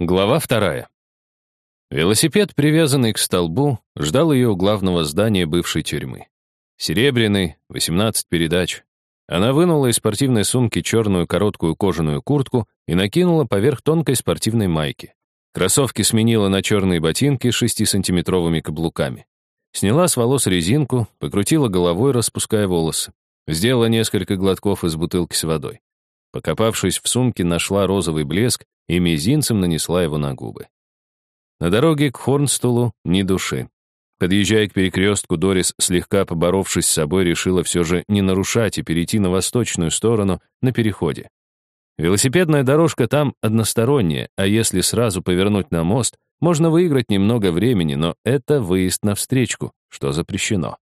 Глава вторая. Велосипед, привязанный к столбу, ждал ее у главного здания бывшей тюрьмы. Серебряный, 18 передач. Она вынула из спортивной сумки черную короткую кожаную куртку и накинула поверх тонкой спортивной майки. Кроссовки сменила на черные ботинки с 6-сантиметровыми каблуками. Сняла с волос резинку, покрутила головой, распуская волосы. Сделала несколько глотков из бутылки с водой. Покопавшись в сумке, нашла розовый блеск и мизинцем нанесла его на губы. На дороге к Хорнстулу ни души. Подъезжая к перекрестку, Дорис, слегка поборовшись с собой, решила все же не нарушать и перейти на восточную сторону на переходе. Велосипедная дорожка там односторонняя, а если сразу повернуть на мост, можно выиграть немного времени, но это выезд на встречку, что запрещено.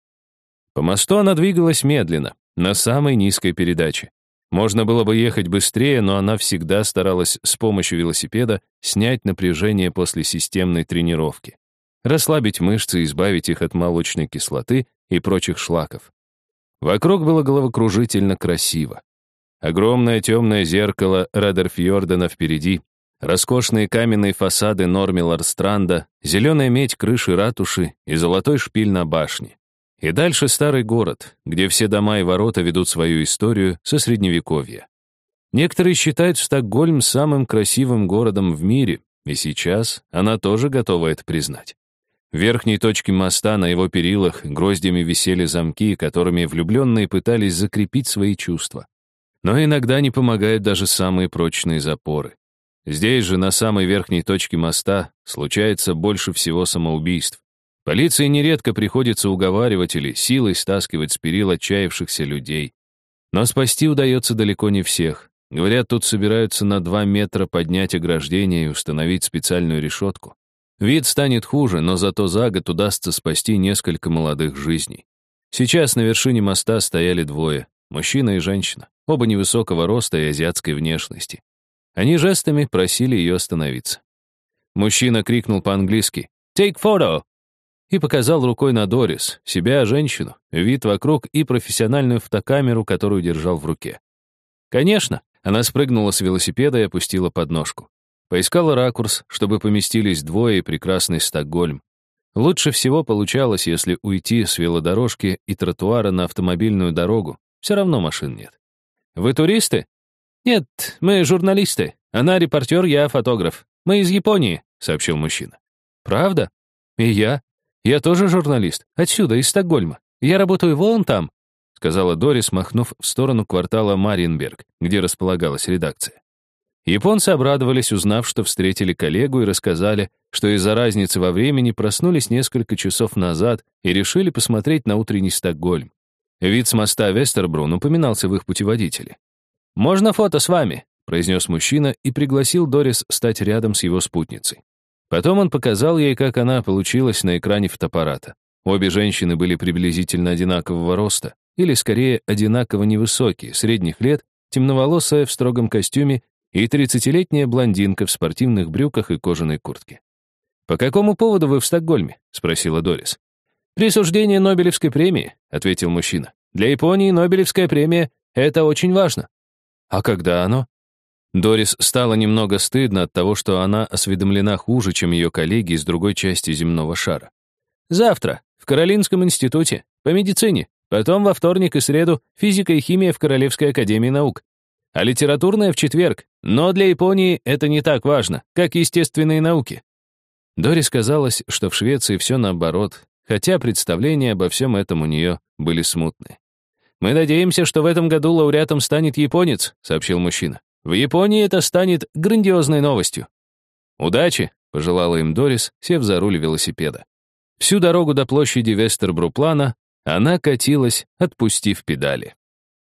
По мосту она двигалась медленно, на самой низкой передаче. Можно было бы ехать быстрее, но она всегда старалась с помощью велосипеда снять напряжение после системной тренировки, расслабить мышцы избавить их от молочной кислоты и прочих шлаков. Вокруг было головокружительно красиво. Огромное темное зеркало Радерфьордена впереди, роскошные каменные фасады Нормиларстранда, зеленая медь крыши ратуши и золотой шпиль на башне. И дальше старый город, где все дома и ворота ведут свою историю со средневековья. Некоторые считают Стокгольм самым красивым городом в мире, и сейчас она тоже готова это признать. В верхней точке моста на его перилах гроздями висели замки, которыми влюбленные пытались закрепить свои чувства. Но иногда не помогают даже самые прочные запоры. Здесь же, на самой верхней точке моста, случается больше всего самоубийств. Полиции нередко приходится уговаривать или силой стаскивать с перил отчаявшихся людей. Но спасти удается далеко не всех. Говорят, тут собираются на два метра поднять ограждение и установить специальную решетку. Вид станет хуже, но зато за год удастся спасти несколько молодых жизней. Сейчас на вершине моста стояли двое, мужчина и женщина, оба невысокого роста и азиатской внешности. Они жестами просили ее остановиться. Мужчина крикнул по-английски «Take photo!» И показал рукой на Дорис, себя, женщину, вид вокруг и профессиональную фотокамеру, которую держал в руке. Конечно, она спрыгнула с велосипеда и опустила подножку. Поискала ракурс, чтобы поместились двое и прекрасный Стокгольм. Лучше всего получалось, если уйти с велодорожки и тротуара на автомобильную дорогу. Все равно машин нет. «Вы туристы?» «Нет, мы журналисты. Она репортер, я фотограф. Мы из Японии», — сообщил мужчина. «Правда? И я. «Я тоже журналист. Отсюда, из Стокгольма. Я работаю вон там», сказала Дорис, махнув в сторону квартала Мариенберг, где располагалась редакция. Японцы обрадовались, узнав, что встретили коллегу и рассказали, что из-за разницы во времени проснулись несколько часов назад и решили посмотреть на утренний Стокгольм. Вид с моста Вестербрун упоминался в их путеводителе. «Можно фото с вами?» — произнес мужчина и пригласил Дорис стать рядом с его спутницей. Потом он показал ей, как она получилась на экране фотоаппарата. Обе женщины были приблизительно одинакового роста, или скорее одинаково невысокие, средних лет, темноволосая в строгом костюме и 30-летняя блондинка в спортивных брюках и кожаной куртке. «По какому поводу вы в Стокгольме?» — спросила Дорис. «Присуждение Нобелевской премии», — ответил мужчина. «Для Японии Нобелевская премия — это очень важно». «А когда оно?» Дорис стало немного стыдно от того, что она осведомлена хуже, чем ее коллеги из другой части земного шара. «Завтра, в Каролинском институте, по медицине, потом во вторник и среду физика и химия в Королевской академии наук, а литературная в четверг, но для Японии это не так важно, как естественные науки». Дорис казалось, что в Швеции все наоборот, хотя представления обо всем этом у нее были смутные. «Мы надеемся, что в этом году лауреатом станет японец», — сообщил мужчина. В Японии это станет грандиозной новостью. «Удачи!» — пожелала им Дорис, сев за руль велосипеда. Всю дорогу до площади Вестербруплана она катилась, отпустив педали.